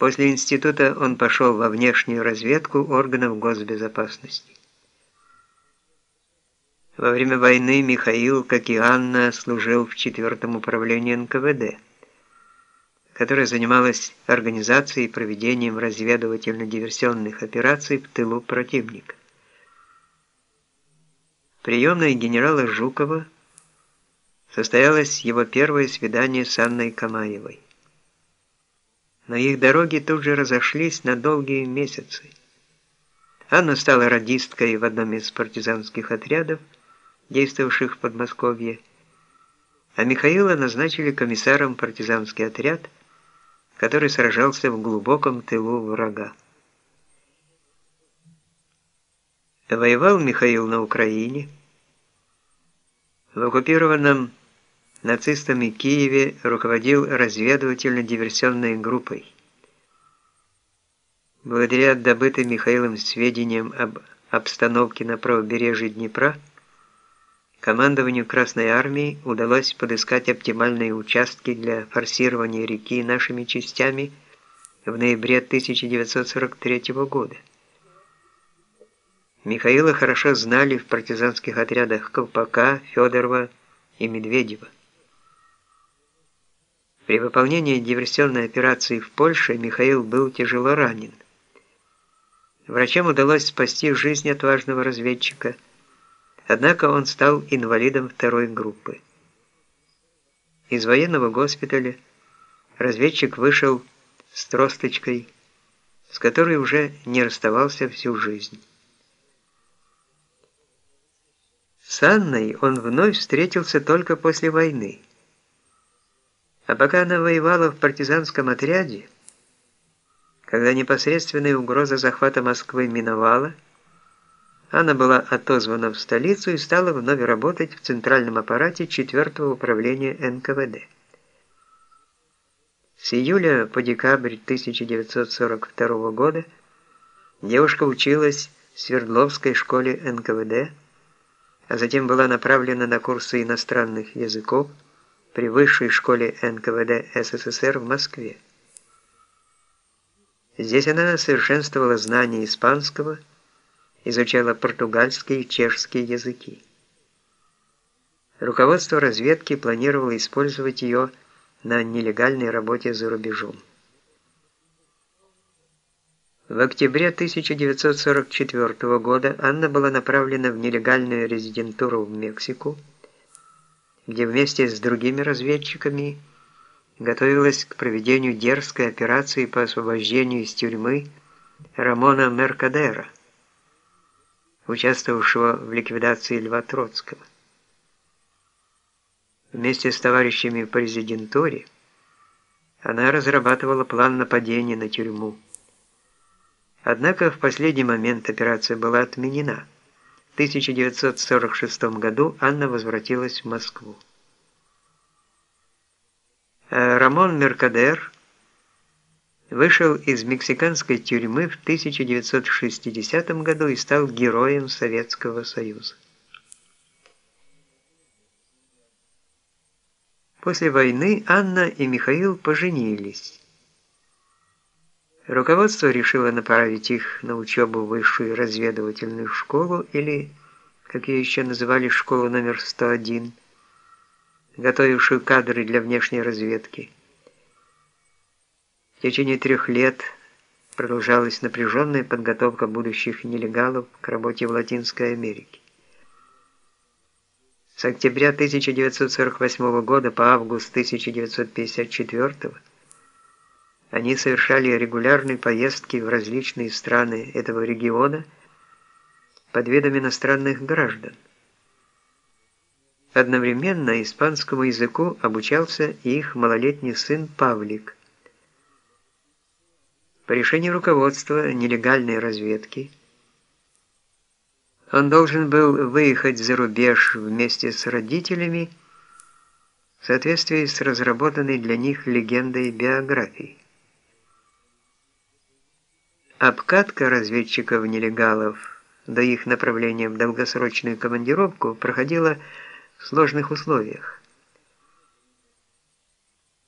После института он пошел во внешнюю разведку органов госбезопасности. Во время войны Михаил, как и Анна, служил в четвертом управлении НКВД, которое занималось организацией и проведением разведывательно-диверсионных операций в тылу противника. Приемной генерала Жукова состоялось его первое свидание с Анной Камаевой но их дороги тут же разошлись на долгие месяцы. Анна стала радисткой в одном из партизанских отрядов, действовавших в Подмосковье, а Михаила назначили комиссаром партизанский отряд, который сражался в глубоком тылу врага. Воевал Михаил на Украине, в оккупированном нацистами Киеве руководил разведывательно-диверсионной группой. Благодаря добытым Михаилом сведениям об обстановке на правобережье Днепра, командованию Красной Армии удалось подыскать оптимальные участки для форсирования реки нашими частями в ноябре 1943 года. Михаила хорошо знали в партизанских отрядах Колпака, Федорова и Медведева. При выполнении диверсионной операции в Польше Михаил был тяжело ранен. Врачам удалось спасти жизнь отважного разведчика, однако он стал инвалидом второй группы. Из военного госпиталя разведчик вышел с тросточкой, с которой уже не расставался всю жизнь. С Анной он вновь встретился только после войны. А пока она воевала в партизанском отряде, когда непосредственная угроза захвата Москвы миновала, она была отозвана в столицу и стала вновь работать в центральном аппарате 4 управления НКВД. С июля по декабрь 1942 года девушка училась в Свердловской школе НКВД, а затем была направлена на курсы иностранных языков, при Высшей школе НКВД СССР в Москве. Здесь она совершенствовала знания испанского, изучала португальский и чешский языки. Руководство разведки планировало использовать ее на нелегальной работе за рубежом. В октябре 1944 года Анна была направлена в нелегальную резидентуру в Мексику, где вместе с другими разведчиками готовилась к проведению дерзкой операции по освобождению из тюрьмы Рамона Меркадера, участвовавшего в ликвидации Льва Троцкого. Вместе с товарищами по резидентуре она разрабатывала план нападения на тюрьму. Однако в последний момент операция была отменена – 1946 году Анна возвратилась в Москву. А Рамон Меркадер вышел из мексиканской тюрьмы в 1960 году и стал героем Советского Союза. После войны Анна и Михаил поженились. Руководство решило направить их на учебу в высшую разведывательную школу или, как ее еще называли, школу номер 101, готовившую кадры для внешней разведки. В течение трех лет продолжалась напряженная подготовка будущих нелегалов к работе в Латинской Америке. С октября 1948 года по август 1954 года они совершали регулярные поездки в различные страны этого региона под видом иностранных граждан. Одновременно испанскому языку обучался и их малолетний сын Павлик. По решению руководства нелегальной разведки он должен был выехать за рубеж вместе с родителями в соответствии с разработанной для них легендой биографии. Обкатка разведчиков-нелегалов до их направления в долгосрочную командировку проходила в сложных условиях.